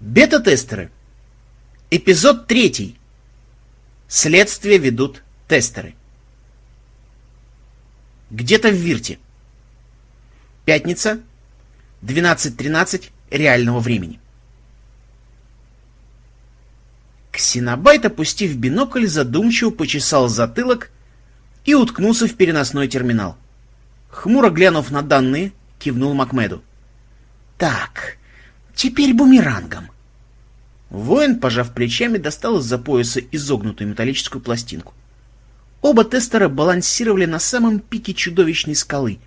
Бета-тестеры. Эпизод третий. Следствие ведут тестеры. Где-то в Вирте. Пятница, 12.13 реального времени. Ксенобайт, опустив бинокль, задумчиво почесал затылок и уткнулся в переносной терминал. Хмуро глянув на данные, кивнул Макмеду. «Так, теперь бумерангом». Воин, пожав плечами, достал из-за пояса изогнутую металлическую пластинку. Оба тестера балансировали на самом пике чудовищной скалы.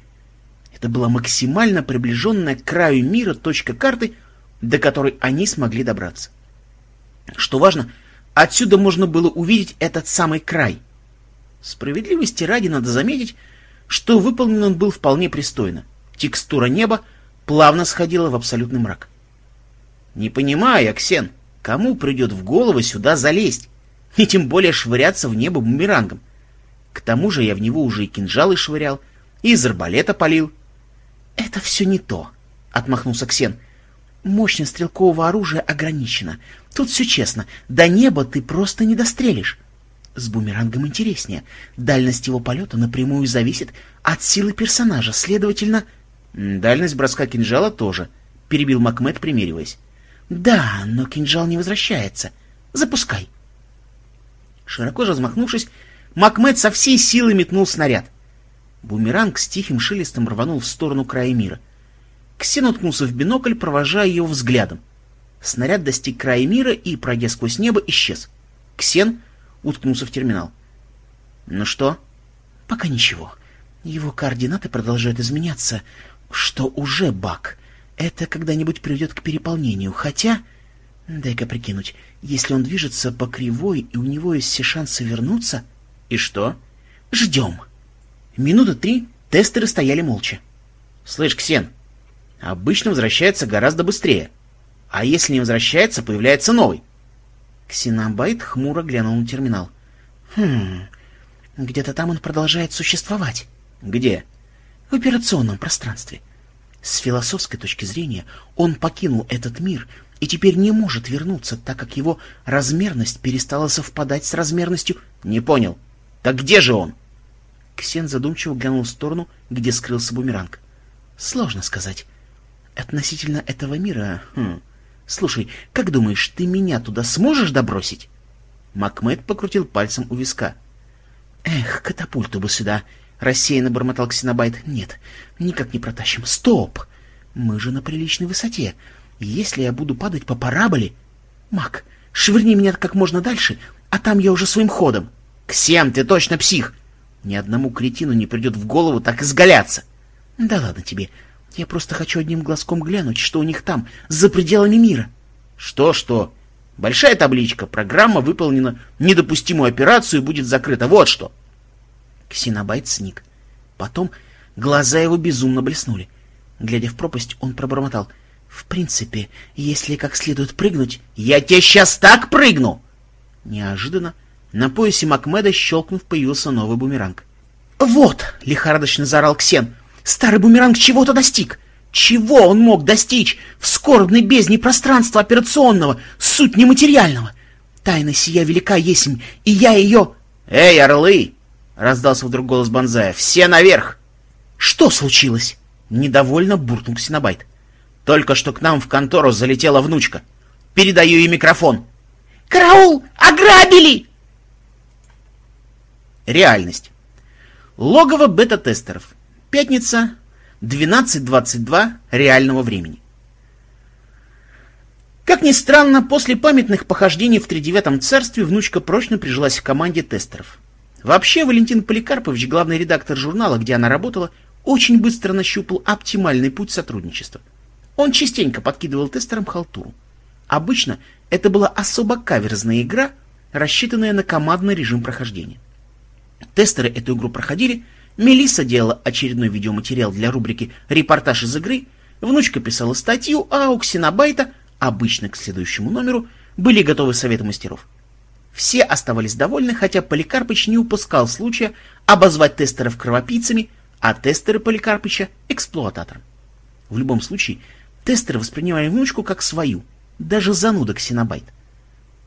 Это была максимально приближенная к краю мира точка карты, до которой они смогли добраться. Что важно, отсюда можно было увидеть этот самый край. Справедливости ради надо заметить, что выполнен он был вполне пристойно. Текстура неба плавно сходила в абсолютный мрак. «Не понимаю, Аксен, кому придет в голову сюда залезть? И тем более швыряться в небо бумерангом. К тому же я в него уже и кинжалы швырял, и из арбалета полил». «Это все не то», — отмахнулся Ксен. «Мощность стрелкового оружия ограничена. Тут все честно. До неба ты просто не дострелишь. С бумерангом интереснее. Дальность его полета напрямую зависит от силы персонажа, следовательно... Дальность броска кинжала тоже, перебил Макмед, примериваясь. Да, но кинжал не возвращается. Запускай. Широко размахнувшись, Макмед со всей силы метнул снаряд. Бумеранг с тихим шелестом рванул в сторону края мира. Ксен уткнулся в бинокль, провожая его взглядом. Снаряд достиг края мира и, пройдя сквозь небо, исчез. Ксен уткнулся в терминал. «Ну что?» «Пока ничего. Его координаты продолжают изменяться, что уже баг. Это когда-нибудь приведет к переполнению, хотя...» «Дай-ка прикинуть, если он движется по кривой, и у него есть все шансы вернуться...» «И что?» «Ждем!» Минуты три тестеры стояли молча. «Слышь, Ксен, обычно возвращается гораздо быстрее. А если не возвращается, появляется новый. Ксенобайт хмуро глянул на терминал. «Хм... Где-то там он продолжает существовать». «Где?» «В операционном пространстве. С философской точки зрения он покинул этот мир и теперь не может вернуться, так как его размерность перестала совпадать с размерностью...» «Не понял. Так где же он?» Ксен задумчиво глянул в сторону, где скрылся бумеранг. «Сложно сказать. Относительно этого мира... Хм, Слушай, как думаешь, ты меня туда сможешь добросить? Макмед покрутил пальцем у виска. Эх, катапульту бы сюда, рассеянно бормотал Ксенобайт. Нет, никак не протащим. Стоп! Мы же на приличной высоте. Если я буду падать по параболе... Мак, швырни меня как можно дальше, а там я уже своим ходом. Ксен, ты точно псих! Ни одному кретину не придет в голову так изгаляться. Да ладно тебе, я просто хочу одним глазком глянуть, что у них там, за пределами мира. Что-что? Большая табличка. Программа выполнена недопустимую операцию будет закрыта. Вот что. Ксенобайт сник. Потом глаза его безумно блеснули. Глядя в пропасть, он пробормотал. В принципе, если как следует прыгнуть... Я тебе сейчас так прыгну! Неожиданно на поясе Макмеда, щелкнув, появился новый бумеранг. «Вот!» — лихорадочно заорал Ксен. Старый бумеранг чего-то достиг. Чего он мог достичь в скорбной бездне пространства операционного, суть нематериального? Тайна сия велика есмь, и я ее... — Эй, орлы! — раздался вдруг голос Бонзая. — Все наверх! — Что случилось? — недовольно буркнул Ксенобайт. — Только что к нам в контору залетела внучка. Передаю ей микрофон. — Караул! Ограбили! Реальность. Логово бета-тестеров. Пятница, 12.22 реального времени. Как ни странно, после памятных похождений в тридевятом царстве внучка прочно прижилась в команде тестеров. Вообще, Валентин Поликарпович, главный редактор журнала, где она работала, очень быстро нащупал оптимальный путь сотрудничества. Он частенько подкидывал тестерам халтуру. Обычно это была особо каверзная игра, рассчитанная на командный режим прохождения. Тестеры эту игру проходили, Мелисса делала очередной видеоматериал для рубрики «Репортаж из игры», внучка писала статью, а у Ксенобайта, обычно к следующему номеру, были готовы советы мастеров. Все оставались довольны, хотя Поликарпыч не упускал случая обозвать тестеров кровопийцами, а тестеры Поликарпыча — эксплуататором. В любом случае, тестеры воспринимали внучку как свою, даже зануда Ксенобайт.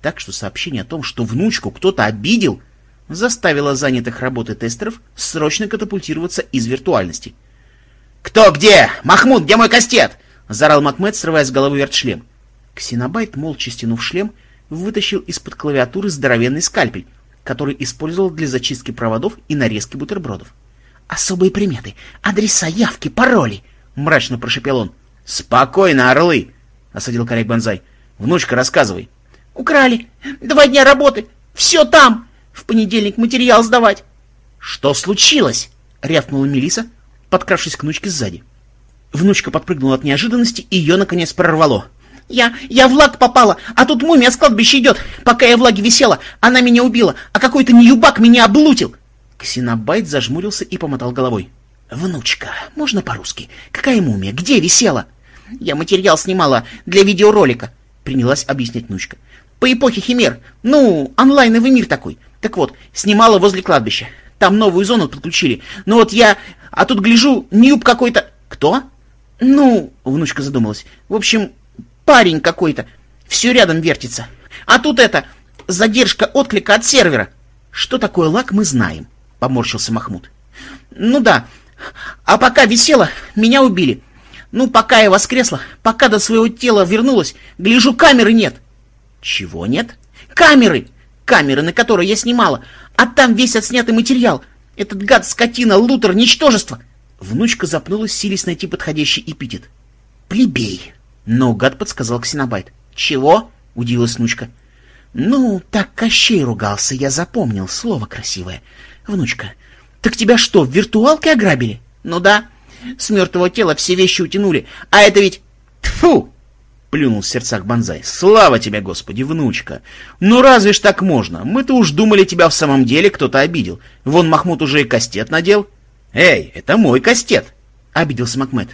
Так что сообщение о том, что внучку кто-то обидел, заставило занятых работой тестеров срочно катапультироваться из виртуальности. «Кто где? Махмуд, где мой кастет?» — заорал Макмед, срывая с головы вертшлем. Ксенобайт, молча стянув шлем, вытащил из-под клавиатуры здоровенный скальпель, который использовал для зачистки проводов и нарезки бутербродов. «Особые приметы, адреса, явки, пароли!» — мрачно прошепел он. «Спокойно, орлы!» — осадил коряк Бонзай. «Внучка, рассказывай». «Украли! Два дня работы! Все там! В понедельник материал сдавать!» «Что случилось?» — рявкнула Мелиса, подкравшись к внучке сзади. Внучка подпрыгнула от неожиданности, и ее, наконец, прорвало. «Я... я в лаг попала, а тут мумия с кладбища идет. Пока я в лаге висела, она меня убила, а какой-то неюбак меня облутил!» Ксенобайт зажмурился и помотал головой. «Внучка, можно по-русски? Какая мумия? Где висела?» «Я материал снимала для видеоролика», — принялась объяснять внучка. «По эпохе Химер. Ну, онлайновый мир такой. Так вот, снимала возле кладбища. Там новую зону подключили. Ну вот я... А тут гляжу, Ньюб какой-то... Кто? Ну, внучка задумалась. В общем, парень какой-то. Все рядом вертится. А тут это... Задержка отклика от сервера. Что такое лак, мы знаем, поморщился Махмуд. Ну да. А пока висела, меня убили. Ну, пока я воскресла, пока до своего тела вернулась, гляжу, камеры нет. Чего нет? Камеры! Камеры, на которые я снимала. А там весь отснятый материал. Этот гад, скотина, лутер, ничтожество. Внучка запнулась, силясь найти подходящий эпитет. Плебей. Но гад подсказал Ксенобайт. Чего? Удивилась внучка. Ну, так Кощей ругался, я запомнил. Слово красивое. Внучка, так тебя что, в виртуалке ограбили? Ну да. С мертвого тела все вещи утянули. А это ведь... Тфу! Плюнул в сердцах Бонзай. Слава тебе, Господи, внучка! Ну разве ж так можно? Мы-то уж думали, тебя в самом деле кто-то обидел. Вон Махмуд уже и кастет надел. Эй, это мой кастет! Обиделся Макмед.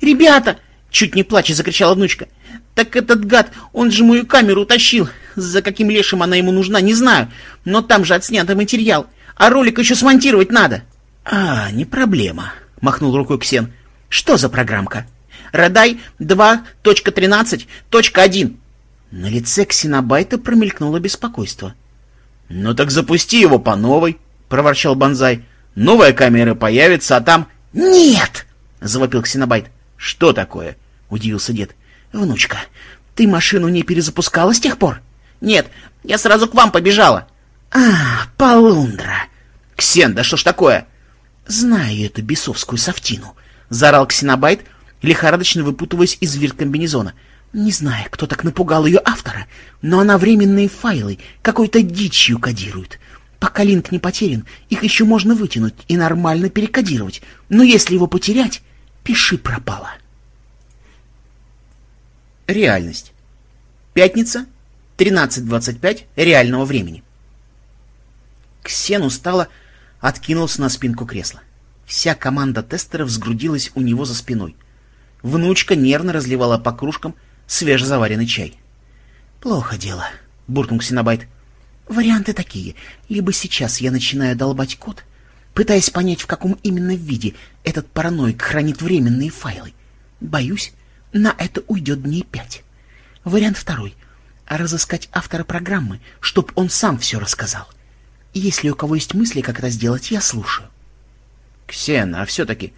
Ребята! Чуть не плача закричала внучка. Так этот гад, он же мою камеру утащил. За каким лешим она ему нужна, не знаю. Но там же отснятый материал. А ролик еще смонтировать надо. А, не проблема, махнул рукой Ксен. Что за программка? Радай 2.13.1. На лице Ксенобайта промелькнуло беспокойство. «Ну так запусти его по новой», — проворчал Бонзай. «Новая камера появится, а там...» «Нет!» — завопил Ксенобайт. «Что такое?» — удивился дед. «Внучка, ты машину не перезапускала с тех пор?» «Нет, я сразу к вам побежала». «А, полундра!» «Ксен, да что ж такое?» «Знаю эту бесовскую софтину», — заорал Ксенобайт, лихорадочно выпутываясь из вирт-комбинезона. «Не знаю, кто так напугал ее автора, но она временные файлы какой-то дичью кодирует. Пока линк не потерян, их еще можно вытянуть и нормально перекодировать, но если его потерять, пиши пропало». Реальность. Пятница, 13.25 реального времени. Ксен устало откинулся на спинку кресла. Вся команда тестеров сгрудилась у него за спиной. Внучка нервно разливала по кружкам свежезаваренный чай. «Плохо дело», — буркнул Ксенобайт. «Варианты такие. Либо сейчас я начинаю долбать код, пытаясь понять, в каком именно виде этот параноик хранит временные файлы. Боюсь, на это уйдет дней пять. Вариант второй — разыскать автора программы, чтоб он сам все рассказал. Если у кого есть мысли, как это сделать, я слушаю. Ксен, а все-таки,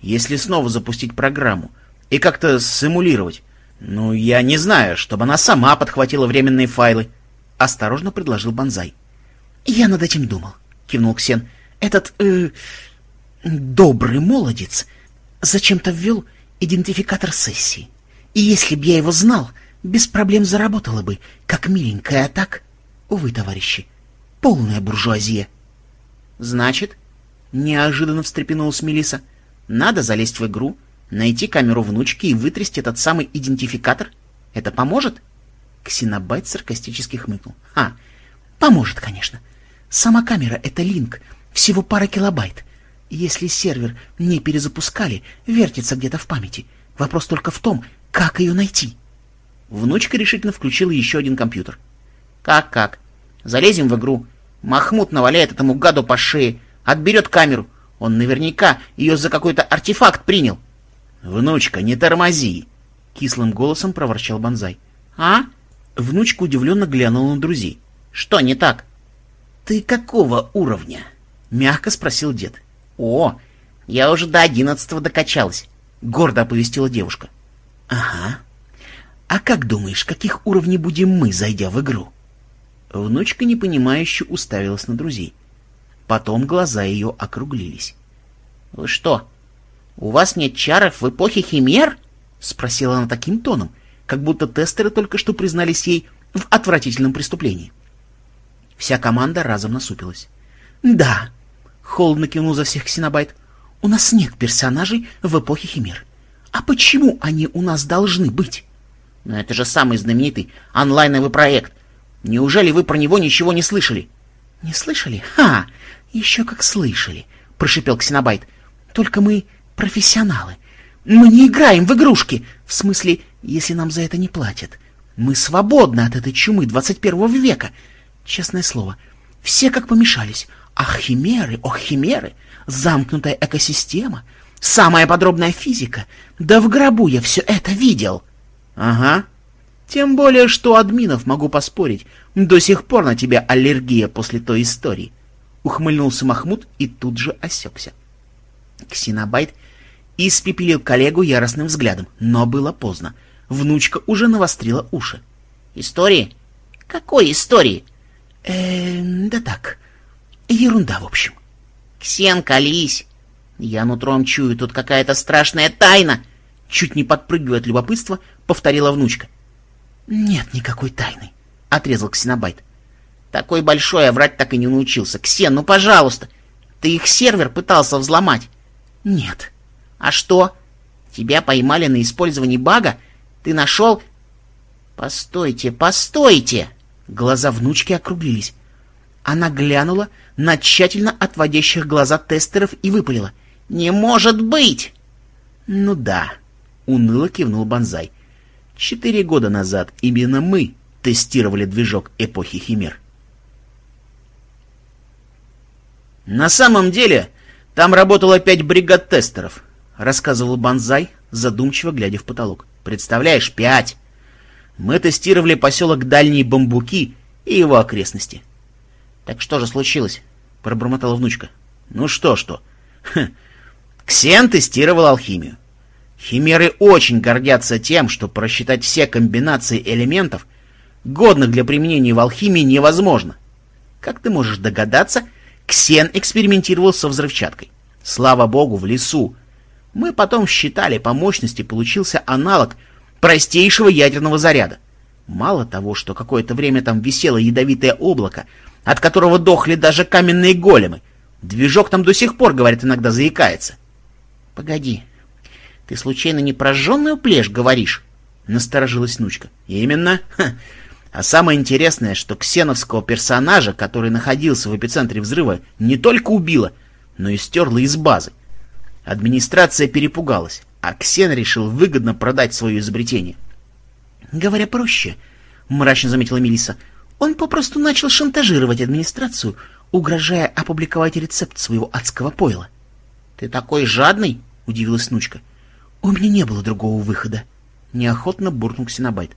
если снова запустить программу и как-то симулировать, ну, я не знаю, чтобы она сама подхватила временные файлы, — осторожно предложил Бонзай. — Я над этим думал, — кивнул Ксен. — Этот, э, добрый молодец зачем-то ввел идентификатор сессии. И если б я его знал, без проблем заработала бы, как миленькая, а так... Увы, товарищи, полная буржуазия. — Значит, — неожиданно встрепенулась Мелиса, — надо залезть в игру, найти камеру внучки и вытрясти этот самый идентификатор? Это поможет? Ксенобайт саркастически хмыкнул. — А, поможет, конечно. Сама камера — это линк, всего пара килобайт. Если сервер не перезапускали, вертится где-то в памяти. Вопрос только в том, как ее найти. Внучка решительно включила еще один компьютер. Как-как? Залезем в игру, Махмуд наваляет этому гаду по шее, отберет камеру. Он наверняка ее за какой-то артефакт принял. — Внучка, не тормози! — кислым голосом проворчал Бонзай. — А? Внучка удивленно глянула на друзей. Что не так? Ты какого уровня? Мягко спросил дед. О, я уже до одиннадцатого докачалась, гордо оповестила девушка. Ага. А как думаешь, каких уровней будем мы, зайдя в игру? Внучка непонимающе уставилась на друзей. Потом глаза ее округлились. «Вы что, у вас нет чаров в эпохе химер?» — спросила она таким тоном, как будто тестеры только что признались ей в отвратительном преступлении. Вся команда разом насупилась. «Да», — холодно кивнул за всех Ксенобайт, — «у нас нет персонажей в эпохе химер. А почему они у нас должны быть?» «Но это же самый знаменитый онлайновый проект. Неужели вы про него ничего не слышали?» «Не слышали? Ха! Еще как слышали!» — прошипел Ксенобайт. «Только мы профессионалы. Мы не играем в игрушки. В смысле, если нам за это не платят. Мы свободны от этой чумы 21 века. Честное слово, все как помешались. Ах, химеры, ох, химеры, замкнутая экосистема, самая подробная физика. Да в гробу я все это видел. Ага. Тем более, что админов, могу поспорить, до сих пор на тебя аллергия после той истории. Ухмыльнулся Махмуд и тут же осекся. Ксенобайт испепелил коллегу яростным взглядом, но было поздно. Внучка уже навострила уши. «Истории? Какой истории?» э да так, ерунда в общем». «Ксен, колись! Я нутром чую, тут какая-то страшная тайна!» Чуть не подпрыгивая от любопытства, повторила внучка. «Нет никакой тайны», — отрезал Ксенобайт. «Такой большой, а врать так и не научился. Ксен, ну пожалуйста! Ты их сервер пытался взломать?» «Нет». «А что? Тебя поймали на использовании бага? Ты нашел...» «Постойте, постойте!» Глаза внучки округлились. Она глянула на тщательно отводящих глаза тестеров и выпалила. «Не может быть!» «Ну да», — уныло кивнул Бонзай. «Четыре года назад именно мы тестировали движок эпохи Химер». «На самом деле, там работало пять бригад тестеров», — рассказывал Бонзай, задумчиво глядя в потолок. «Представляешь, пять! Мы тестировали поселок Дальние Бамбуки и его окрестности». «Так что же случилось?» — пробормотала внучка. «Ну что-что? Ксен тестировал алхимию. Химеры очень гордятся тем, что просчитать все комбинации элементов, годных для применения в алхимии, невозможно. Как ты можешь догадаться, Ксен экспериментировал со взрывчаткой. Слава богу, в лесу. Мы потом считали, по мощности получился аналог простейшего ядерного заряда. Мало того, что какое-то время там висело ядовитое облако, от которого дохли даже каменные големы, движок там до сих пор, говорят, иногда заикается. — Погоди, ты случайно не прожженную плешь говоришь? — насторожилась внучка. — Именно. Ха. А самое интересное, что ксеновского персонажа, который находился в эпицентре взрыва, не только убила, но и стерла из базы. Администрация перепугалась, а Ксен решил выгодно продать свое изобретение. Говоря проще, мрачно заметила Мелиса, он попросту начал шантажировать администрацию, угрожая опубликовать рецепт своего адского пойла. — Ты такой жадный? — удивилась внучка. — У меня не было другого выхода. Неохотно буркнул Ксенобайт.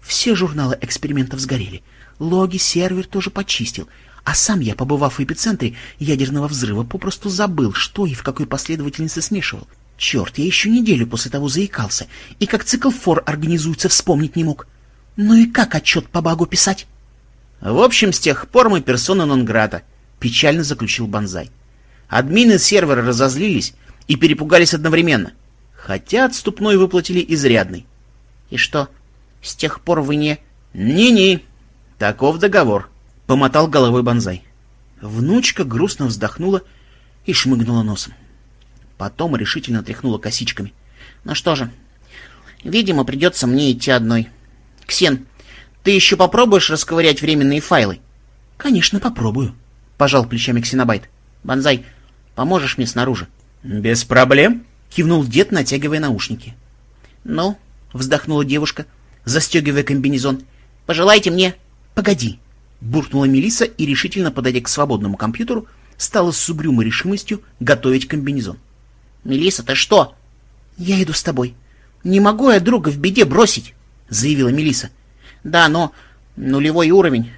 Все журналы экспериментов сгорели. Логи сервер тоже почистил. А сам я, побывав в эпицентре ядерного взрыва, попросту забыл, что и в какой последовательности смешивал. Черт, я еще неделю после того заикался, и как цикл фор организуется, вспомнить не мог. Ну и как отчет по багу писать? В общем, с тех пор мы персона нон-грата, печально заключил Бонзай. Админы сервера разозлились и перепугались одновременно, хотя отступной выплатили изрядный. И что, с тех пор вы не... Ни-ни, таков договор, помотал головой Бонзай. Внучка грустно вздохнула и шмыгнула носом. Потом решительно тряхнула косичками. Ну что же, видимо, придется мне идти одной. Ксен, ты еще попробуешь расковырять временные файлы? Конечно, попробую, пожал плечами Ксенобайт. Бонзай, поможешь мне снаружи? Без проблем, кивнул дед, натягивая наушники. Ну, вздохнула девушка, застегивая комбинезон. Пожелайте мне... Погоди, буркнула Мелиса и, решительно подойдя к свободному компьютеру, стала с угрюмой решимостью готовить комбинезон. Мелиса, ты что? Я иду с тобой. Не могу я друга в беде бросить, заявила Мелиса. Да, но нулевой уровень.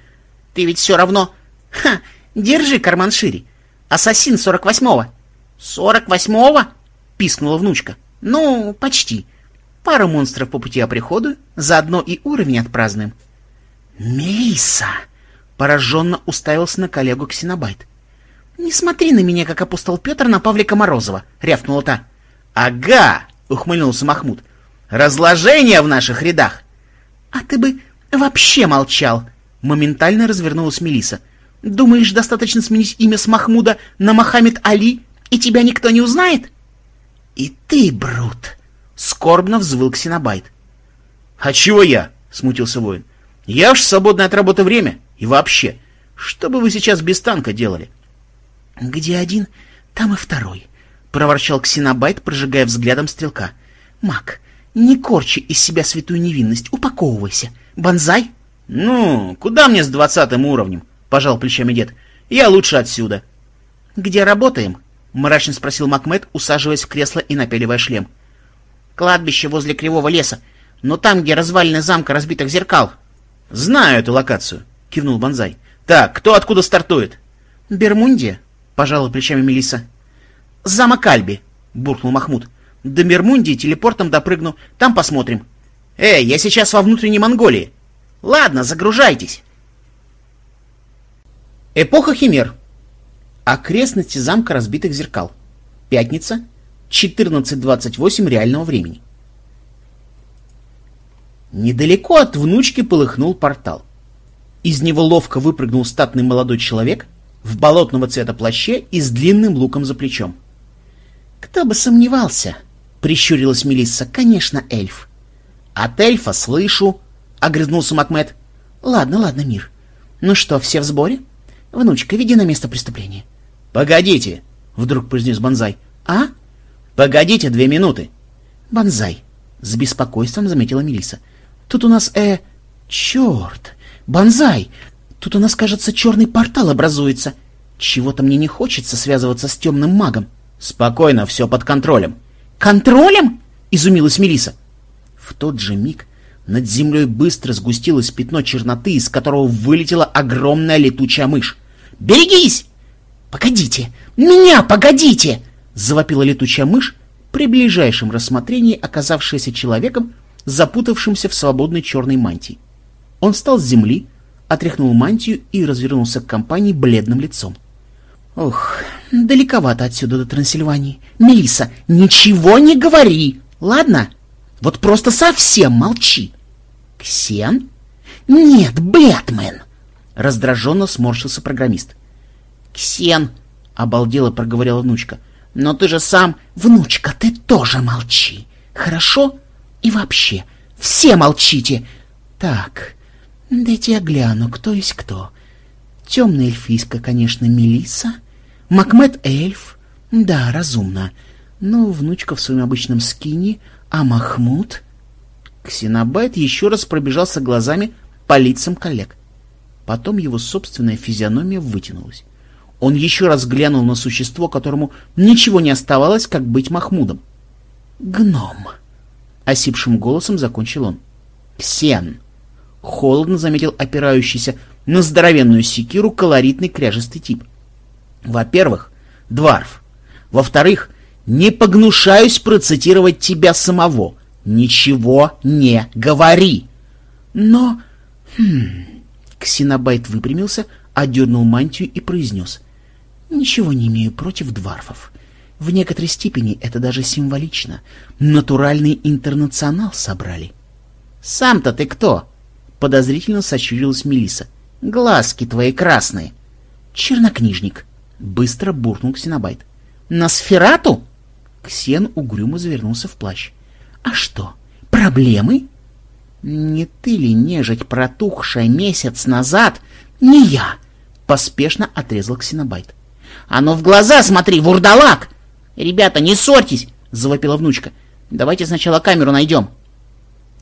Ты ведь все равно... Ха, держи карман шире. Ассасин 48-го. 48-го? Пискнула внучка. Ну, почти. Пару монстров по пути оприходую, заодно и уровень отпразднуем. Мелисса! Пораженно уставился на коллегу Ксенобайт. «Не смотри на меня, как апостол Петр на Павлика Морозова!» — рявкнула та. «Ага!» — ухмыльнулся Махмуд. «Разложение в наших рядах!» «А ты бы вообще молчал!» — моментально развернулась Мелиса. «Думаешь, достаточно сменить имя с Махмуда на Мохаммед Али, и тебя никто не узнает?» «И ты, Брут!» — скорбно взвыл Ксенобайт. «А чего я?» — смутился воин. «Я уж свободное от работы время. И вообще, что бы вы сейчас без танка делали?» «Где один, там и второй», — проворчал Ксенобайт, прожигая взглядом стрелка. «Мак, не корчи из себя святую невинность, упаковывайся. Бонзай?» «Ну, куда мне с двадцатым уровнем?» — пожал плечами дед. «Я лучше отсюда». «Где работаем?» — мрачно спросил Макмед, усаживаясь в кресло и напеливая шлем. «Кладбище возле Кривого леса, но там, где развалины замка разбитых зеркал». «Знаю эту локацию», — кивнул Бонзай. «Так, кто откуда стартует?» «Бермундия», — пожала плечами Мелиса. «Замок Альби», — буркнул Махмуд. «До Бермундии телепортом допрыгну, там посмотрим». «Эй, я сейчас во внутренней Монголии». «Ладно, загружайтесь». Эпоха Химер. Окрестности замка разбитых зеркал. Пятница, 14.28 реального времени. Недалеко от внучки полыхнул портал. Из него ловко выпрыгнул статный молодой человек в болотного цвета плаще и с длинным луком за плечом. «Кто бы сомневался!» — прищурилась Мелисса. «Конечно, эльф». «От эльфа слышу!» — огрызнулся Макмед. «Ладно, ладно, мир. Ну что, все в сборе? Внучка, веди на место преступления». «Погодите!» — вдруг произнес Бонзай. «А?» «Погодите две минуты!» «Бонзай!» — с беспокойством заметила Мелисса. «Тут у нас, э... Черт! Бонзай! Тут у нас, кажется, черный портал образуется. Чего-то мне не хочется связываться с темным магом. Спокойно, все под контролем. Контролем? Изумилась Мелиса. В тот же миг над землей быстро сгустилось пятно черноты, из которого вылетела огромная летучая мышь. «Берегись!» «Погодите! Меня погодите!» Завопила летучая мышь, при ближайшем рассмотрении оказавшаяся человеком, запутавшимся в свободной черной мантии. Он встал с земли, отряхнул мантию и развернулся к компании бледным лицом. «Ох, далековато отсюда до Трансильвании. Мелиса, ничего не говори, ладно? Вот просто совсем молчи». «Ксен?» «Нет, Бэтмен!» Раздраженно сморщился программист. «Ксен!» — обалдело проговорила внучка. «Но ты же сам...» «Внучка, ты тоже молчи, хорошо? И вообще, все молчите!» «Так, Дайте я гляну, кто есть кто. Темная эльфийска, конечно, Мелиса. Макмед эльф. Да, разумно. Ну, внучка в своем обычном скине. А Махмуд? Ксенобайт еще раз пробежался глазами по лицам коллег. Потом его собственная физиономия вытянулась. Он еще раз глянул на существо, которому ничего не оставалось, как быть Махмудом. «Гном!» — осипшим голосом закончил он. «Ксен!» Холодно заметил опирающийся на здоровенную секиру колоритный кряжестый тип. Во-первых, дворф. Во-вторых, не погнушаюсь процитировать тебя самого. Ничего не говори. Но... Хм... Ксенобайт выпрямился, одернул мантию и произнес. Ничего не имею против дворфов. В некоторой степени это даже символично. Натуральный интернационал собрали. Сам-то ты кто? Подозрительно сощурилась Мелиса. Глазки твои красные. Чернокнижник. Быстро буркнул Ксенобайт. На сферату? Ксен угрюмо завернулся в плащ. А что, проблемы? Не ты ли нежить протухшая месяц назад? Не я! Поспешно отрезал Ксенобайт. А ну в глаза смотри, вурдалак! Ребята, не ссорьтесь! Завопила внучка. Давайте сначала камеру найдем.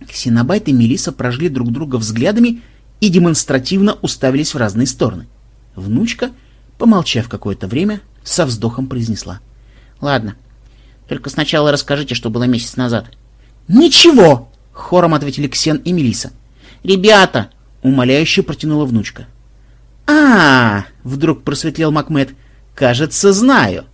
Ксенобайт и Мелиса прожгли друг друга взглядами и демонстративно уставились в разные стороны. Внучка, помолчав какое-то время, со вздохом произнесла. — Ладно, только сначала расскажите, что было месяц назад. — Ничего! — хором ответили Ксен и Мелиса. «Ребята!» — умоляюще протянула внучка. а, вдруг просветлел Макмед. «Кажется, знаю.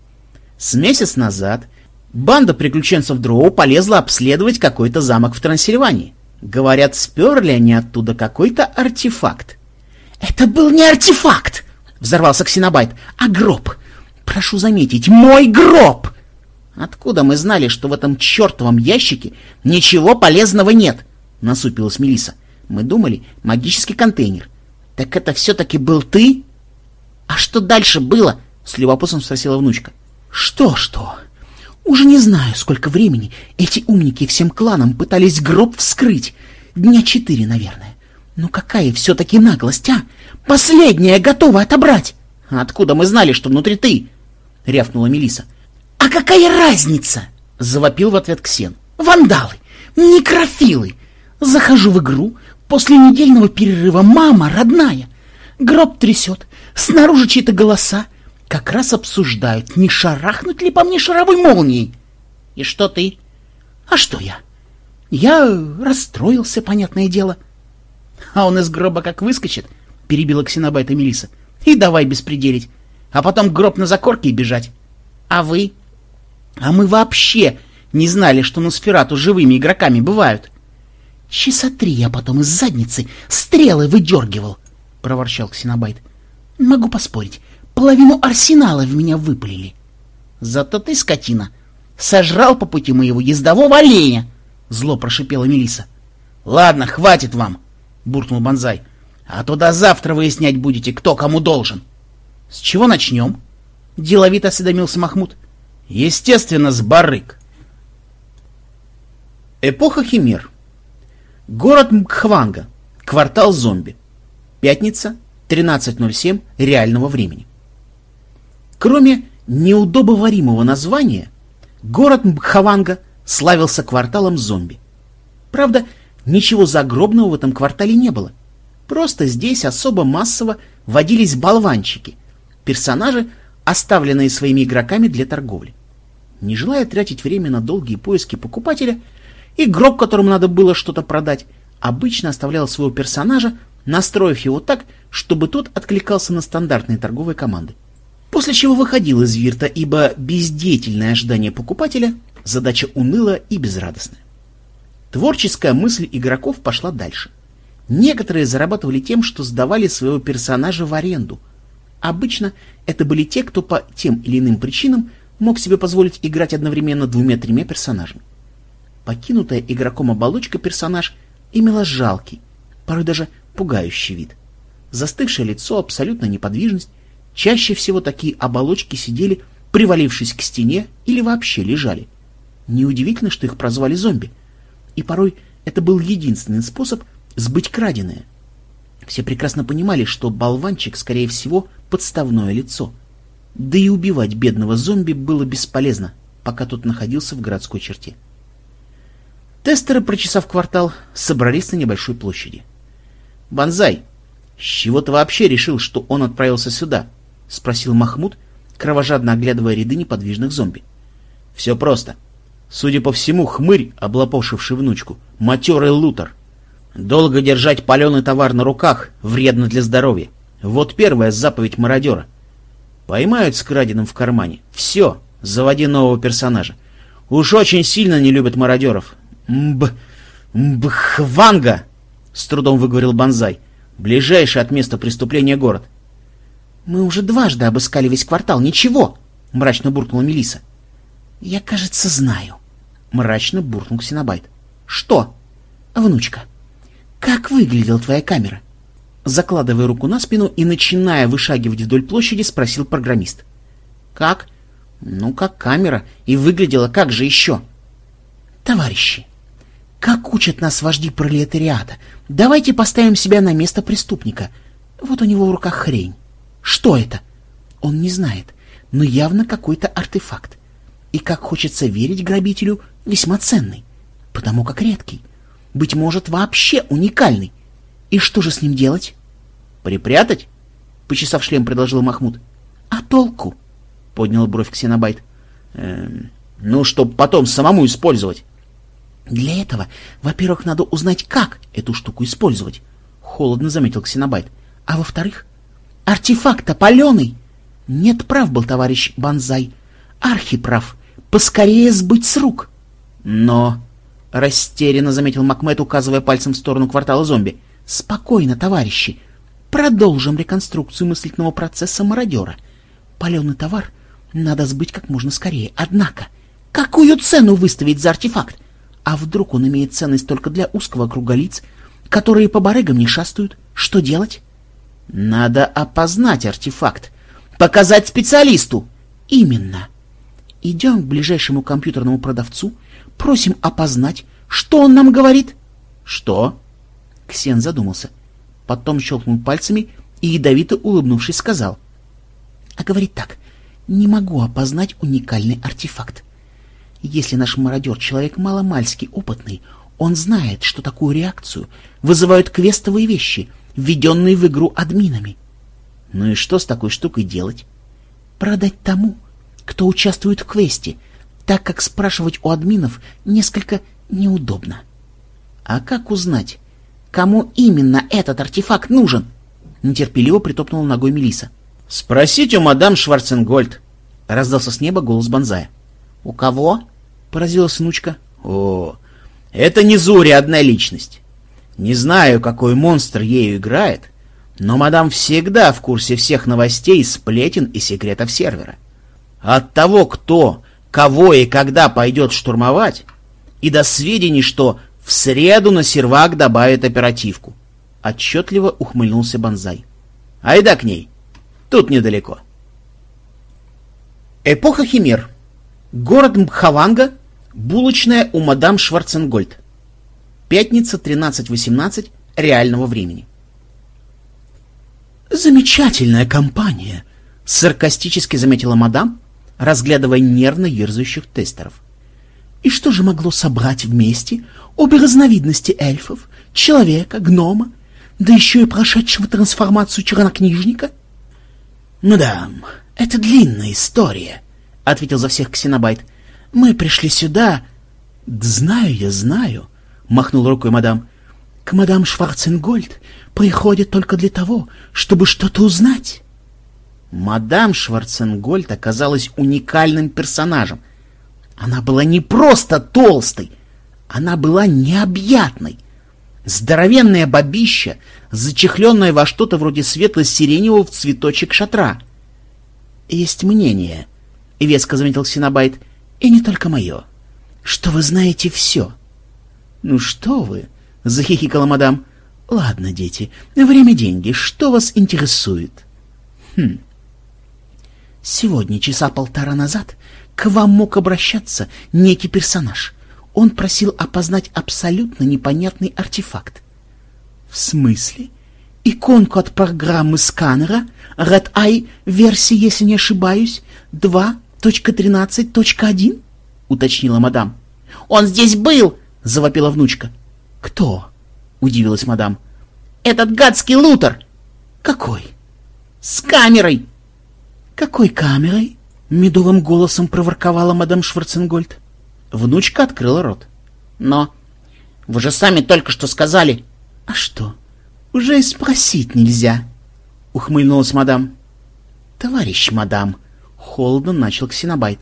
С месяц назад банда приключенцев Дроу полезла обследовать какой-то замок в Трансильвании. Говорят, сперли они оттуда какой-то артефакт. «Это был не артефакт!» — взорвался Ксенобайт, — «а гроб. Прошу заметить, мой гроб!» «Откуда мы знали, что в этом чертовом ящике ничего полезного нет?» — насупилась Мелиса. «Мы думали, магический контейнер. Так это все-таки был ты?» «А что дальше было?» — с любопытством спросила внучка. «Что-что? Уже не знаю, сколько времени эти умники всем кланам пытались гроб вскрыть. Дня четыре, наверное. Но какая все-таки наглость, а? Последняя готова отобрать!» «Откуда мы знали, что внутри ты?» — рявкнула Мелиса. «А какая разница?» — завопил в ответ Ксен. «Вандалы! Некрофилы! Захожу в игру, после недельного перерыва мама родная. Гроб трясет, снаружи чьи-то голоса. Как раз обсуждают, не шарахнуть ли по мне шаровой молнией. И что ты? А что я? Я расстроился, понятное дело. А он из гроба как выскочит, перебила Ксенобайта Мелиса. И давай беспределить. А потом гроб на закорке и бежать. А вы? А мы вообще не знали, что на сферату живыми игроками бывают. Часа три я потом из задницы стрелы выдергивал, — проворчал Ксенобайт. Могу поспорить, половину арсенала в меня выпалили. Зато ты, скотина, сожрал по пути моего ездового оленя, — зло прошипела Мелиса. Ладно, хватит вам, — буркнул Бонзай. А то до завтра выяснять будете, кто кому должен. С чего начнем? — деловито осведомился Махмуд. Естественно, с барык. Эпоха химер. Город Мкхванга. Квартал зомби. Пятница, 13.07 реального времени. Кроме неудобоваримого названия, город Мкхаванга славился кварталом зомби. Правда, ничего загробного в этом квартале не было. Просто здесь особо массово водились болванчики, персонажи, оставленные своими игроками для торговли. Не желая тратить время на долгие поиски покупателя, игрок, которому надо было что-то продать, обычно оставлял своего персонажа, настроив его так, чтобы тот откликался на стандартные торговые команды. После чего выходил из вирта, ибо бездеятельное ожидание покупателя – задача унылая и безрадостная. Творческая мысль игроков пошла дальше. Некоторые зарабатывали тем, что сдавали своего персонажа в аренду. Обычно это были те, кто по тем или иным причинам мог себе позволить играть одновременно двумя-тремя персонажами. Покинутая игроком оболочка персонаж имела жалкий, порой даже пугающий вид. Застывшее лицо, абсолютная неподвижность. Чаще всего такие оболочки сидели, привалившись к стене или вообще лежали. Неудивительно, что их прозвали зомби. И порой это был единственный способ сбыть краденое. Все прекрасно понимали, что болванчик, скорее всего, подставное лицо — да и убивать бедного зомби было бесполезно, пока тот находился в городской черте. Тестеры, прочесав квартал, собрались на небольшой площади. «Бонзай, с чего ты вообще решил, что он отправился сюда?» — спросил Махмуд, кровожадно оглядывая ряды неподвижных зомби. «Все просто. Судя по всему, хмырь, облапошивший внучку, матерый лутер. Долго держать паленый товар на руках вредно для здоровья. Вот первая заповедь мародера — Поймают с краденым в кармане. Все, заводи нового персонажа. Уж очень сильно не любят мародеров. Мб... Мбхванга! С трудом выговорил Бонзай. Ближайший от места преступления город. Мы уже дважды обыскали весь квартал. Ничего! Мрачно буркнула Мелиса. Я, кажется, знаю. Мрачно буркнул Ксенобайт. Что? Внучка, как выглядела твоя камера? Закладывая руку на спину и начиная вышагивать вдоль площади, спросил программист. «Как?» «Ну, как камера. И выглядела как же еще?» «Товарищи, как учат нас вожди пролетариата, давайте поставим себя на место преступника. Вот у него в руках хрень. Что это? Он не знает, но явно какой-то артефакт. И, как хочется верить грабителю, весьма ценный, потому как редкий. Быть может, вообще уникальный. И что же с ним делать? Припрятать? Почесав шлем, предложил Махмуд. А толку? Поднял бровь Ксенобайт. Эм, ну, чтоб потом самому использовать. Для этого, во-первых, надо узнать, как эту штуку использовать, — холодно заметил Ксенобайт. А во-вторых, артефакт опаленный. Нет, прав был товарищ Банзай. Архиправ. Поскорее сбыть с рук. Но... — растерянно заметил Макмед, указывая пальцем в сторону квартала зомби. «Спокойно, товарищи. Продолжим реконструкцию мыслительного процесса мародера. Паленый товар надо сбыть как можно скорее. Однако, какую цену выставить за артефакт? А вдруг он имеет ценность только для узкого круга лиц, которые по барыгам не шастают? Что делать?» «Надо опознать артефакт. Показать специалисту!» «Именно. Идем к ближайшему компьютерному продавцу — Просим опознать. Что он нам говорит? Что? Ксен задумался. Потом щелкнул пальцами и, ядовито улыбнувшись, сказал. А говорит так. Не могу опознать уникальный артефакт. Если наш мародер человек маломальски опытный, он знает, что такую реакцию вызывают квестовые вещи, введенные в игру админами. Ну и что с такой штукой делать? Продать тому, кто участвует в квесте — так как спрашивать у админов несколько неудобно. А как узнать, кому именно этот артефакт нужен? Нетерпеливо притопнула ногой Мелиса. Спросите у мадам Шварценгольд. Раздался с неба голос Бонзая. У кого? Поразилась внучка. О, это не Зури одна личность. Не знаю, какой монстр ею играет, но мадам всегда в курсе всех новостей, сплетен и секретов сервера. От того, кто кого и когда пойдет штурмовать, и до сведений, что в среду на сервак добавит оперативку. Отчетливо ухмыльнулся Бонзай. Айда к ней. Тут недалеко. Эпоха Химер. Город Мхаванга. Булочная у мадам Шварценгольд. Пятница 13.18 реального времени. «Замечательная компания!» — саркастически заметила мадам, разглядывая нервно ерзающих тестеров. И что же могло собрать вместе обе разновидности эльфов, человека, гнома, да еще и прошедшего трансформацию чернокнижника? — Мадам, это длинная история, — ответил за всех Ксенобайт. — Мы пришли сюда... — Да знаю я, знаю, — махнул рукой мадам. — К мадам Шварценгольд приходят только для того, чтобы что-то узнать. Мадам Шварценгольд оказалась уникальным персонажем. Она была не просто толстой, она была необъятной. Здоровенная бабища, зачехленная во что-то вроде светло-сиреневого в цветочек шатра. «Есть мнение», — веско заметил Синабайт, — «и не только мое, что вы знаете все». «Ну что вы», — захихикала мадам, — «ладно, дети, время — деньги, что вас интересует?» «Хм, Сегодня, часа полтора назад, к вам мог обращаться некий персонаж. Он просил опознать абсолютно непонятный артефакт. В смысле? Иконку от программы сканера Red Eye версии, если не ошибаюсь, 2.13.1? уточнила мадам. Он здесь был! Завопила внучка. Кто? удивилась мадам. Этот гадский лутер! Какой? С камерой! «Какой камерой?» — медовым голосом проворковала мадам Шварценгольд. Внучка открыла рот. «Но вы же сами только что сказали...» «А что, уже и спросить нельзя?» — ухмыльнулась мадам. «Товарищ мадам», — холодно начал Ксенобайт.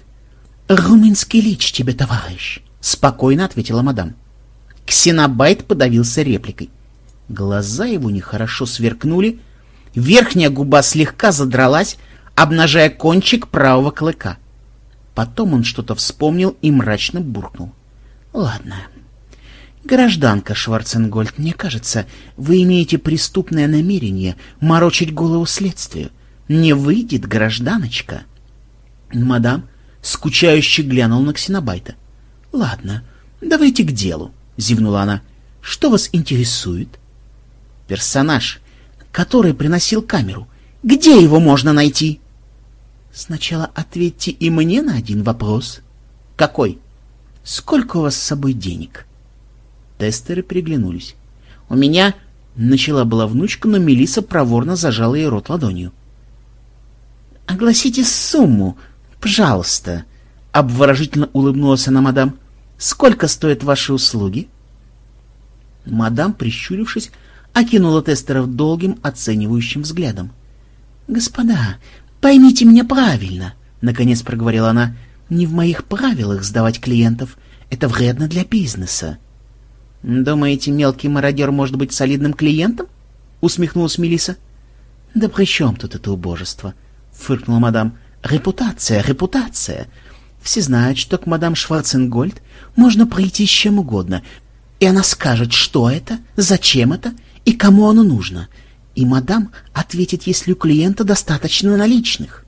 «Румынский лич тебе, товарищ», — спокойно ответила мадам. Ксенобайт подавился репликой. Глаза его нехорошо сверкнули, верхняя губа слегка задралась, обнажая кончик правого клыка. Потом он что-то вспомнил и мрачно буркнул. — Ладно. Гражданка Шварценгольд, мне кажется, вы имеете преступное намерение морочить голову следствию. Не выйдет, гражданочка. Мадам скучающе глянул на Ксенобайта. — Ладно, давайте к делу, — зевнула она. — Что вас интересует? — Персонаж, который приносил камеру. Где его можно найти? — Сначала ответьте и мне на один вопрос. Какой? Сколько у вас с собой денег? Тестеры приглянулись. У меня... Начала была внучка, но Мелиса проворно зажала ей рот ладонью. «Огласите сумму, пожалуйста», — обворожительно улыбнулась она мадам. Сколько стоят ваши услуги? Мадам, прищурившись, окинула тестеров долгим оценивающим взглядом. «Господа, поймите меня правильно», — наконец проговорила она, — «не в моих правилах сдавать клиентов. Это вредно для бизнеса». «Думаете, мелкий мародер может быть солидным клиентом?» — усмехнулась Мелиса. «Да при чем тут это убожество?» — фыркнула мадам. «Репутация, репутация. Все знают, что к мадам Шварценгольд можно прийти с чем угодно, и она скажет, что это, зачем это и кому оно нужно. И мадам ответит, если у клиента достаточно наличных».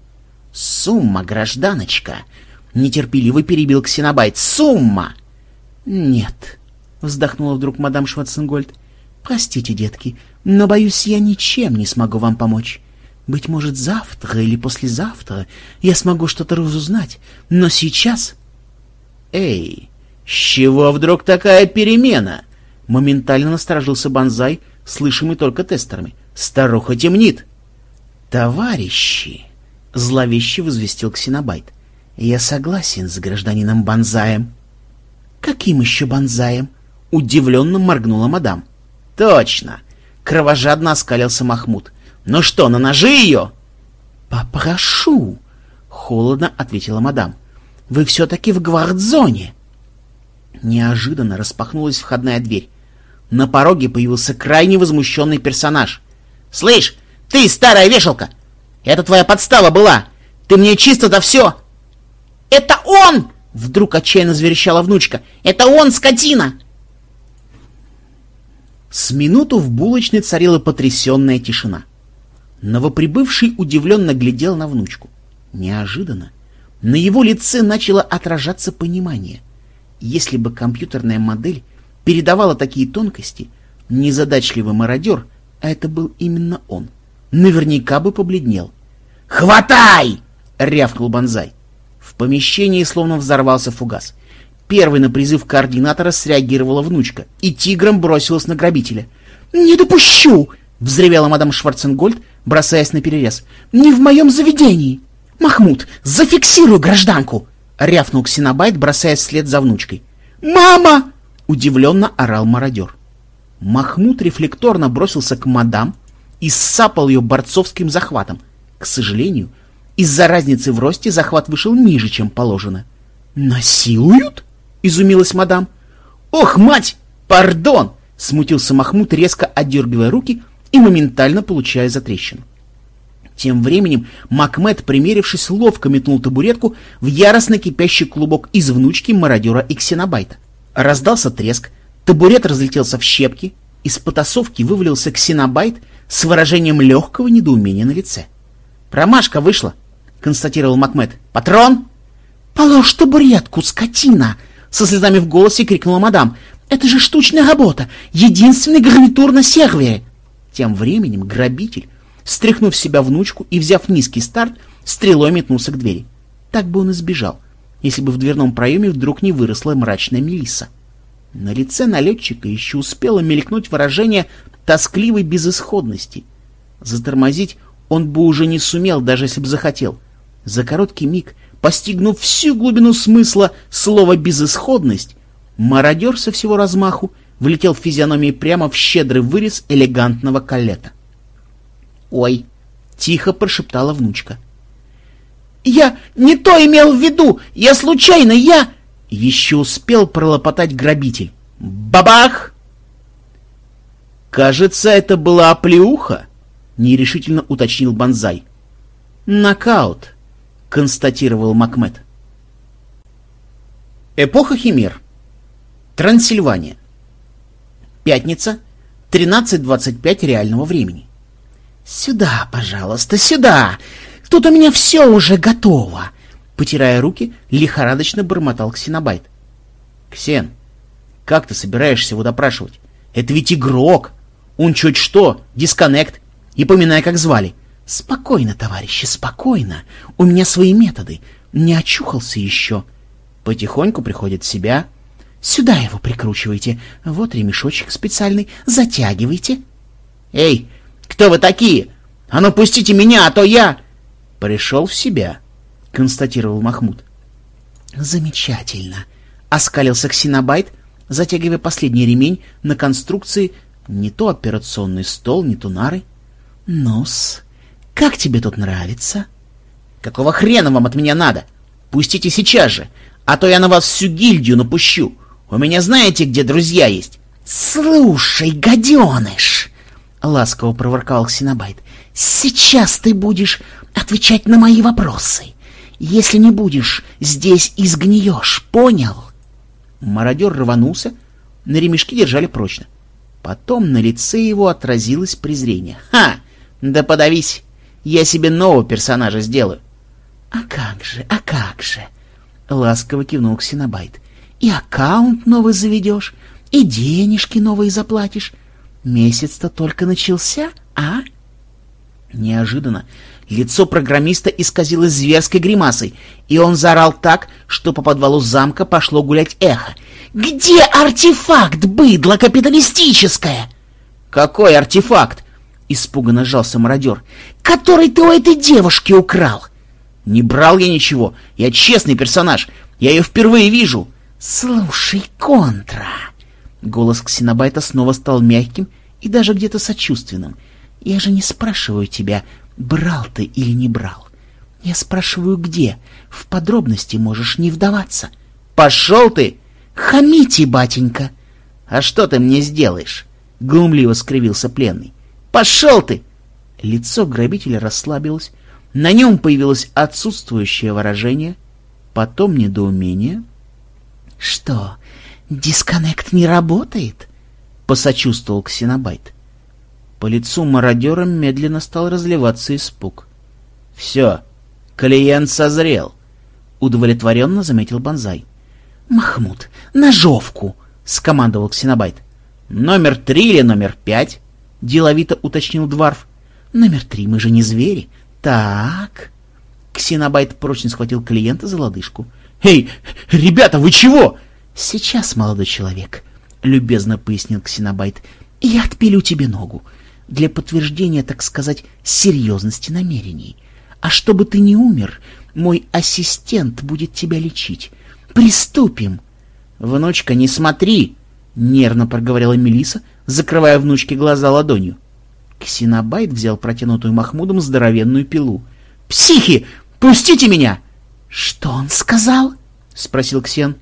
«Сумма, гражданочка!» — нетерпеливо перебил Ксенобайт. «Сумма!» «Нет», — вздохнула вдруг мадам Шварценгольд. «Простите, детки, но, боюсь, я ничем не смогу вам помочь. Быть может, завтра или послезавтра я смогу что-то разузнать, но сейчас...» «Эй, с чего вдруг такая перемена?» Моментально насторожился Бонзай, слышимый только тестерами. «Старуха темнит!» «Товарищи!» — зловеще возвестил Ксенобайт. «Я согласен с гражданином Бонзаем». «Каким еще Бонзаем?» — удивленно моргнула мадам. «Точно!» — кровожадно оскалился Махмуд. «Ну что, на ножи ее?» «Попрошу!» — холодно ответила мадам. «Вы все-таки в гвардзоне!» Неожиданно распахнулась входная дверь. На пороге появился крайне возмущенный персонаж. «Слышь, ты, старая вешалка! Это твоя подстава была! Ты мне чисто-то все...» «Это он!» — вдруг отчаянно заверещала внучка. «Это он, скотина!» С минуту в булочной царила потрясенная тишина. Новоприбывший удивленно глядел на внучку. Неожиданно на его лице начало отражаться понимание. Если бы компьютерная модель передавала такие тонкости, незадачливый мародер, а это был именно он, наверняка бы побледнел. «Хватай!» — рявкнул Бонзай. В помещении словно взорвался фугас. Первый на призыв координатора среагировала внучка, и тигром бросилась на грабителя. «Не допущу!» — взревела мадам Шварценгольд, бросаясь на перерез. «Не в моем заведении!» «Махмуд, зафиксируй гражданку!» — рявкнул Ксенобайт, бросаясь вслед за внучкой. «Мама!» — удивленно орал мародер. Махмуд рефлекторно бросился к мадам и ссапал ее борцовским захватом. К сожалению, из-за разницы в росте захват вышел ниже, чем положено. «Насилуют?» — изумилась мадам. «Ох, мать! Пардон!» — смутился Махмуд, резко отдергивая руки и моментально получая затрещину. Тем временем Макмед, примерившись, ловко метнул табуретку в яростно кипящий клубок из внучки мародера и ксенобайта. Раздался треск, табурет разлетелся в щепки, из потасовки вывалился ксенобайт с выражением легкого недоумения на лице. «Промашка вышла!» — констатировал Макмед. «Патрон?» «Положь табуретку, скотина!» — со слезами в голосе крикнула мадам. «Это же штучная работа! Единственный гарнитур на сервере!» Тем временем грабитель, стряхнув себя внучку и взяв низкий старт, стрелой метнулся к двери. Так бы он и сбежал, если бы в дверном проеме вдруг не выросла мрачная Мелисса. На лице налетчика еще успело мелькнуть выражение тоскливой безысходности. Затормозить он бы уже не сумел, даже если бы захотел. За короткий миг, постигнув всю глубину смысла слова «безысходность», мародер со всего размаху влетел в физиономии прямо в щедрый вырез элегантного калета. «Ой!» — тихо прошептала внучка. «Я не то имел в виду! Я случайно, я...» Еще успел пролопотать грабитель. «Бабах!» «Кажется, это была оплеуха», — нерешительно уточнил Бонзай. «Нокаут», — констатировал Макмед. Эпоха Химер. Трансильвания. Пятница, 13.25 реального времени. «Сюда, пожалуйста, сюда! Тут у меня все уже готово!» Потирая руки, лихорадочно бормотал Ксенобайт. «Ксен, как ты собираешься его допрашивать? Это ведь игрок! Он чуть что, дисконнект, и поминай, как звали!» «Спокойно, товарищи, спокойно! У меня свои методы, не очухался еще!» Потихоньку приходит в себя, Сюда его прикручивайте. Вот ремешочек специальный. Затягивайте. Эй, кто вы такие? А ну пустите меня, а то я... Пришел в себя, констатировал Махмуд. Замечательно, Оскалился Ксенобайт, затягивая последний ремень на конструкции не то операционный стол, не то нары. Ну-с, как тебе тут нравится? Какого хрена вам от меня надо? Пустите сейчас же, а то я на вас всю гильдию напущу. У меня знаете, где друзья есть? Слушай, гаденыш! Ласково проворковал Ксенобайт. Сейчас ты будешь отвечать на мои вопросы. Если не будешь, здесь изгниешь, понял? Мародер рванулся, на ремешки держали прочно. Потом на лице его отразилось презрение. «Ха! Да подавись! Я себе нового персонажа сделаю!» «А как же, а как же!» — ласково кивнул Ксенобайт. «И аккаунт новый заведешь, и денежки новые заплатишь. Месяц-то только начался, а?» Неожиданно лицо программиста исказилось зверской гримасой, и он заорал так, что по подвалу замка пошло гулять эхо. «Где артефакт, быдло капиталистическое?» «Какой артефакт?» — испуганно сжался мародер. «Который ты у этой девушки украл!» «Не брал я ничего, я честный персонаж, я ее впервые вижу!» «Слушай, Контра!» Голос Ксенобайта снова стал мягким и даже где-то сочувственным. «Я же не спрашиваю тебя, брал ты или не брал. Я спрашиваю, где. В подробности можешь не вдаваться». «Пошел ты!» «Хамите, батенька!» «А что ты мне сделаешь?» — глумливо скривился пленный. «Пошел ты!» Лицо грабителя расслабилось, на нем появилось отсутствующее выражение, потом недоумение. «Что, дисконнект не работает?» — посочувствовал Ксенобайт. По лицу мародера медленно стал разливаться испуг. «Все, клиент созрел», — удовлетворенно заметил Бонзай. «Махмуд, ножовку!» — скомандовал Ксенобайт. «Номер три или номер пять?» — деловито уточнил Дварф. «Номер три, мы же не звери. Так...» Ксенобайт прочно схватил клиента за лодыжку. «Эй, ребята, вы чего?» «Сейчас, молодой человек», — любезно пояснил Ксенобайт, — «я отпилю тебе ногу для подтверждения, так сказать, серьезности намерений. А чтобы ты не умер, мой ассистент будет тебя лечить. Приступим. Внучка, не смотри, нервно проговорила Мелиса, закрывая внучке глаза ладонью. Ксенобайт взял протянутую Махмудом здоровенную пилу. «Психи! Пустите меня!» «Что он сказал?» — спросил Ксен.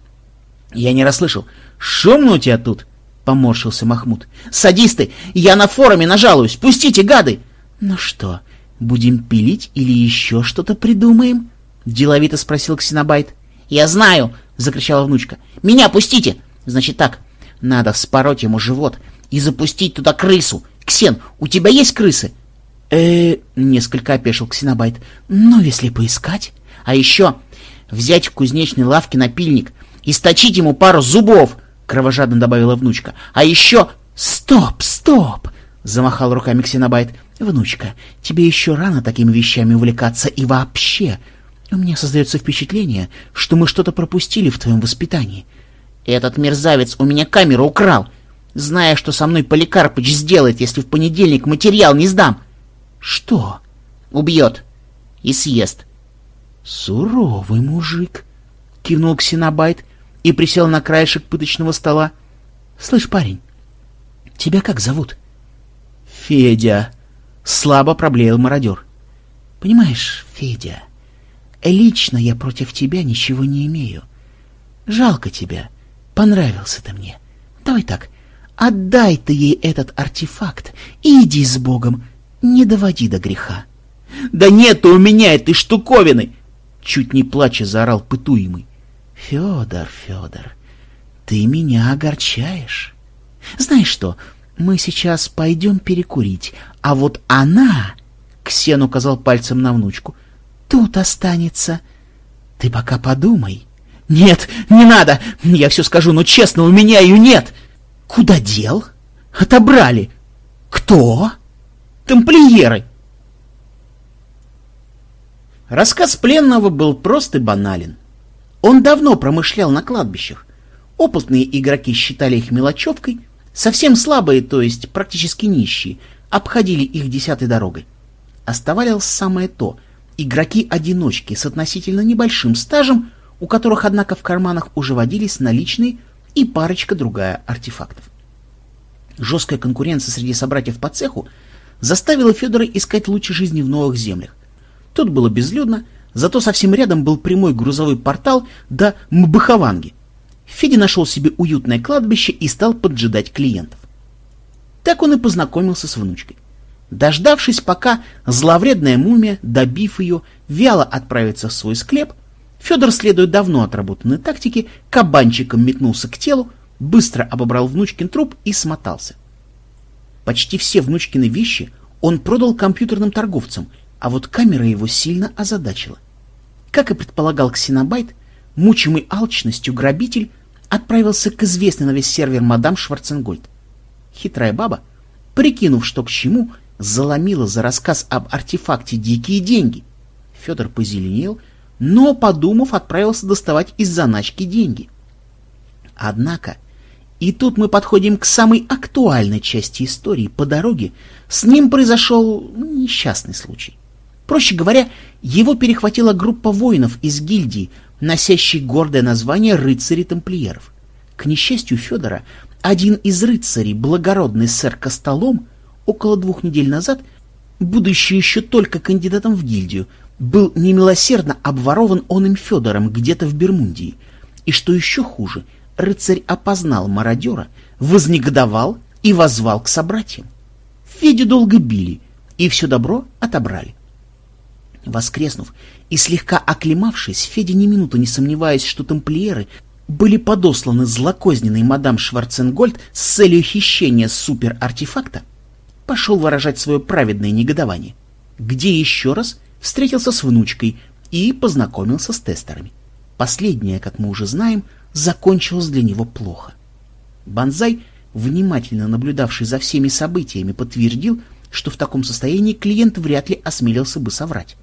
«Я не расслышал. Шумно у тебя тут?» Поморщился Махмуд. «Садисты! Я на форуме нажалуюсь! Пустите, гады!» «Ну что, будем пилить или еще что-то придумаем?» Деловито спросил Ксенобайт. «Я знаю!» — закричала внучка. «Меня пустите!» «Значит так, надо вспороть ему живот и запустить туда крысу. Ксен, у тебя есть крысы?» э несколько опешил Ксенобайт. «Ну, если поискать. А еще взять в кузнечной лавке напильник и сточить ему пару зубов!» кровожадно добавила внучка. А еще... Стоп, стоп! Замахал руками Ксенобайт. Внучка, тебе еще рано такими вещами увлекаться и вообще. У меня создается впечатление, что мы что-то пропустили в твоем воспитании. Этот мерзавец у меня камеру украл, зная, что со мной Поликарпыч сделает, если в понедельник материал не сдам. Что? Убьет и съест. Суровый мужик, кивнул Ксенобайт и присел на краешек пыточного стола. — Слышь, парень, тебя как зовут? — Федя, — слабо проблеял мародер. — Понимаешь, Федя, лично я против тебя ничего не имею. Жалко тебя, понравился ты мне. Давай так, отдай ты ей этот артефакт и иди с Богом, не доводи до греха. — Да нет у меня этой штуковины! — чуть не плача заорал пытуемый. Федор, Федор, ты меня огорчаешь. Знаешь что, мы сейчас пойдем перекурить, а вот она, Ксен указал пальцем на внучку, тут останется. Ты пока подумай. Нет, не надо, я все скажу, но честно, у меня ее нет. Куда дел? Отобрали. Кто? Тамплиеры. Рассказ пленного был прост и банален. Он давно промышлял на кладбищах. Опытные игроки считали их мелочевкой, совсем слабые, то есть практически нищие, обходили их десятой дорогой. Оставалось самое то. Игроки-одиночки с относительно небольшим стажем у которых, однако, в карманах уже водились наличные и парочка другая артефактов. Жесткая конкуренция среди собратьев по цеху заставила Федора искать лучше жизни в новых землях. Тут было безлюдно, зато совсем рядом был прямой грузовой портал до Мбахаванги. Федя нашел себе уютное кладбище и стал поджидать клиентов. Так он и познакомился с внучкой. Дождавшись, пока зловредная мумия, добив ее, вяло отправится в свой склеп, Федор, следуя давно отработанной тактике, кабанчиком метнулся к телу, быстро обобрал внучкин труп и смотался. Почти все внучкины вещи он продал компьютерным торговцам, а вот камера его сильно озадачила. Как и предполагал Ксенобайт, мучимый алчностью грабитель отправился к известной на весь сервер мадам Шварценгольд. Хитрая баба, прикинув, что к чему, заломила за рассказ об артефакте дикие деньги. Федор позеленел, но, подумав, отправился доставать из заначки деньги. Однако, и тут мы подходим к самой актуальной части истории. По дороге с ним произошел несчастный случай. Проще говоря, его перехватила группа воинов из гильдии, носящей гордое название рыцари-тамплиеров. К несчастью Федора, один из рыцарей, благородный сэр Костолом, около двух недель назад, будучи еще только кандидатом в гильдию, был немилосердно обворован он им Федором где-то в Бермундии. И что еще хуже, рыцарь опознал мародера, вознегодовал и возвал к собратьям. Федю долго били, и все добро отобрали. Воскреснув и слегка оклемавшись, Федя ни минуты не сомневаясь, что тамплиеры были подосланы злокозненной мадам Шварценгольд с целью хищения супер-артефакта, пошел выражать свое праведное негодование, где еще раз встретился с внучкой и познакомился с тестерами. Последнее, как мы уже знаем, закончилось для него плохо. Банзай, внимательно наблюдавший за всеми событиями, подтвердил, что в таком состоянии клиент вряд ли осмелился бы соврать.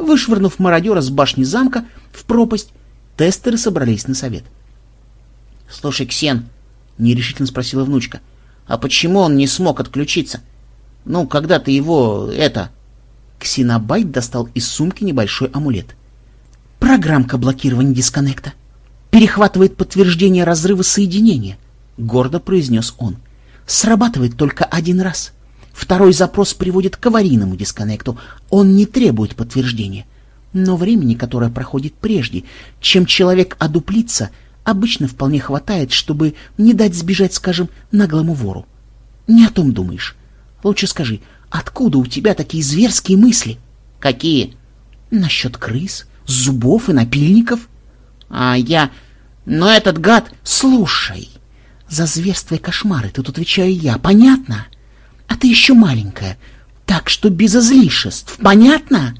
Вышвырнув мародера с башни замка в пропасть, тестеры собрались на совет. — Слушай, Ксен, — нерешительно спросила внучка, — а почему он не смог отключиться? Ну, когда ты его, это... Ксенобайт достал из сумки небольшой амулет. Программка блокирования дисконнекта. Перехватывает подтверждение разрыва соединения, гордо произнес он. Срабатывает только один раз. Второй запрос приводит к аварийному дисконнекту. Он не требует подтверждения. Но времени, которое проходит прежде, чем человек одуплится, обычно вполне хватает, чтобы не дать сбежать, скажем, наглому вору. Не о том думаешь. Лучше скажи, откуда у тебя такие зверские мысли? Какие? Насчет крыс, зубов и напильников? А я... Но этот гад... Слушай, за зверство и кошмары тут отвечаю я, понятно? А ты еще маленькая, так что без излишеств, понятно?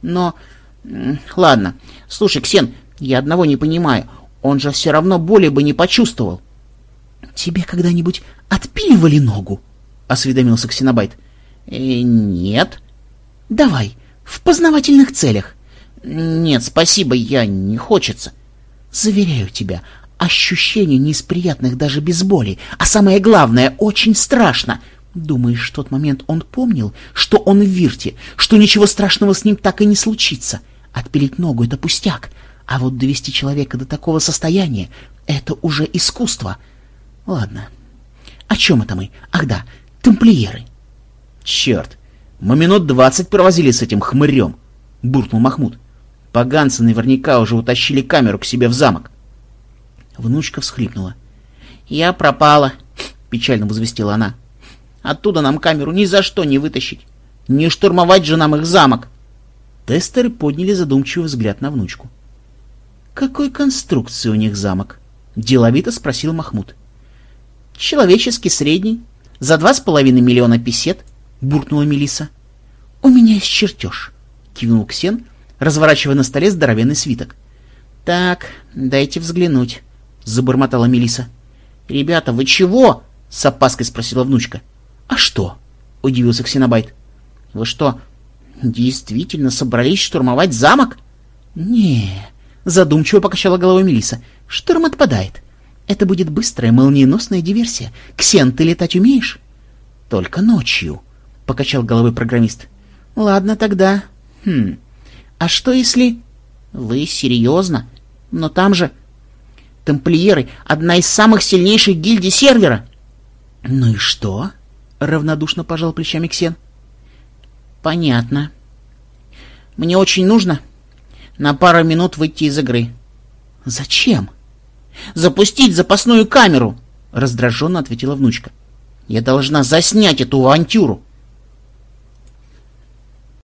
Но... Ладно, слушай, Ксен, я одного не понимаю, он же все равно боли бы не почувствовал. Тебе когда-нибудь отпиливали ногу? осведомился Ксенобайт. «Э, «Нет». «Давай, в познавательных целях». «Нет, спасибо, я не хочется». «Заверяю тебя, ощущение не из приятных даже без боли, а самое главное, очень страшно. Думаешь, в тот момент он помнил, что он в Вирте, что ничего страшного с ним так и не случится? Отпилить ногу — это пустяк, а вот довести человека до такого состояния — это уже искусство. Ладно, о чем это мы? Ах да, Тамплиеры. Черт, мы минут двадцать провозили с этим хмырем, буркнул Махмуд. Поганцы наверняка уже утащили камеру к себе в замок. Внучка всхлипнула. Я пропала, печально возвестила она. Оттуда нам камеру ни за что не вытащить. Не штурмовать же нам их замок. Тестеры подняли задумчивый взгляд на внучку. «Какой конструкции у них замок?» — деловито спросил Махмуд. «Человеческий средний, за два с половиной миллиона песет, буркнула Мелиса. У меня есть чертеж, кивнул Ксен, разворачивая на столе здоровенный свиток. Так, дайте взглянуть, забормотала Мелиса. Ребята, вы чего? с опаской спросила внучка. А что? удивился Ксенобайт. Вы что, действительно собрались штурмовать замок? Не, задумчиво покачала головой Мелиса. Штурм отпадает. Это будет быстрая, молниеносная диверсия. Ксен, ты летать умеешь? Только ночью, — покачал головой программист. Ладно тогда. Хм. А что если... Вы серьезно? Но там же... Тамплиеры — одна из самых сильнейших гильдий сервера. Ну и что? — равнодушно пожал плечами Ксен. Понятно. Мне очень нужно на пару минут выйти из игры. Зачем? Запустить запасную камеру, раздраженно ответила внучка. Я должна заснять эту авантюру.